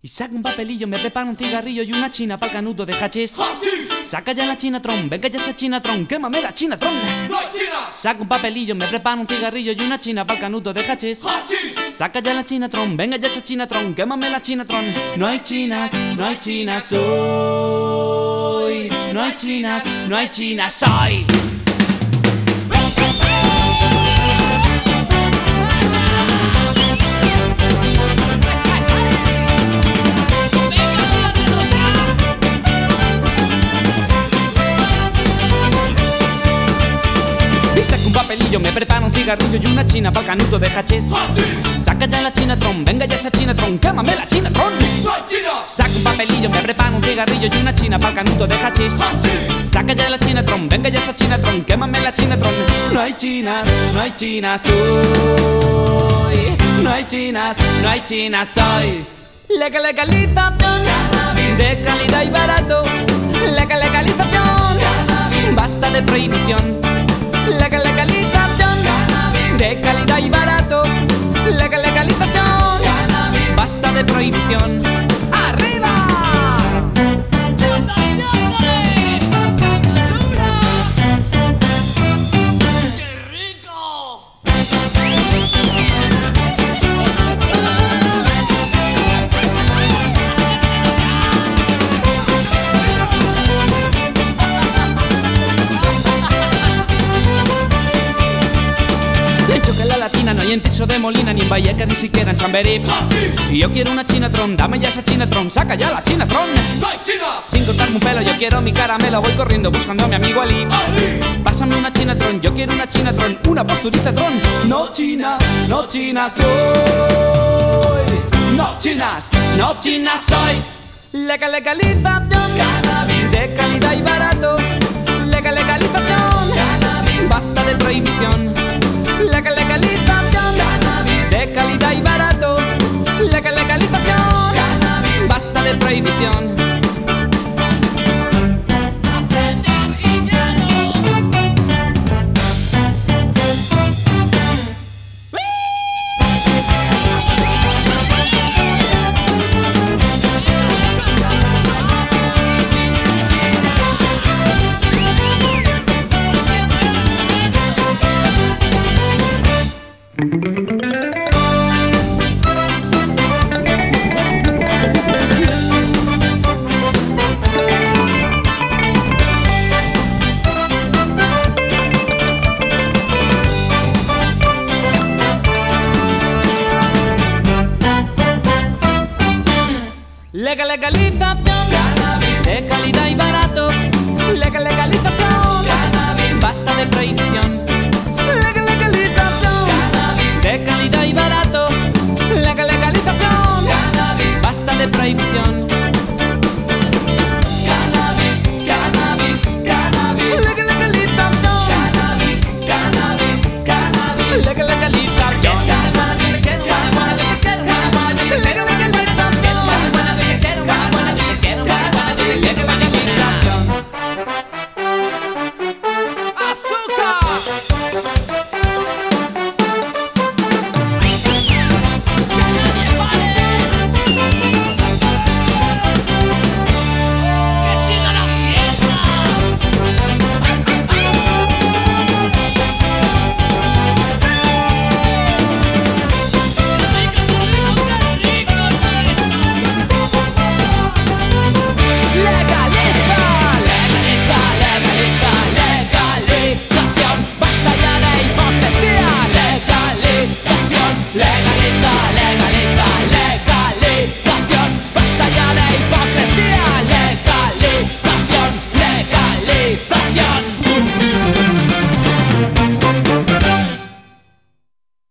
Y saca un papelillo, me prepara un cigarrillo y una china pa'l canudo de hachís. Saca ya la chinatron, venga ya esa chinatron, quémame la chinatron. Saca un papelillo, me prepara un cigarrillo y una china pa'l canudo de hachís. Saca ya la chinatron, venga ya esa chinatron, quémame la chinatron. No hay chinas, no hay chinas hoy. No hay chinas, no hay chinas hoy. Papelillo, me prepara un cigarrillo y una china pa'l canudo de hachís. Saca ya la chinatron, venga ya esa chinatron, quémame la chinatron. Saca un papelillo, me prepara un cigarrillo y una china pa'l canudo de hachís. Saca ya la chinatron, venga ya esa chinatron, quémame la chinatron. No hay chinas, no hay chinas hoy. No hay chinas, no hay chinas hoy. Legal legalización de calidad y barato. Legal legalización, basta de prohibición. Legal legalización de calidad y barato. Legal legalización, basta de prohibición. Dicho que en la latina no hay en Tirso de Molina ni en Vallecas ni siquiera en Chamberí. Y yo quiero una chinatron, dame ya esa chinatron, saca ya la chinatron. Sin cortarme un pelo, yo quiero mi caramelo, voy corriendo buscando a mi amigo Ali. Pásame una chinatron, yo quiero una chinatron, una posturita tron. No chinas, no chinas soy. No chinas, no chinas soy. Legal legalización, cannabis de calidad y barato. De prohibición.